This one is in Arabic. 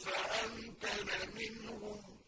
فَأَمْكَنَ مِنْهُمْ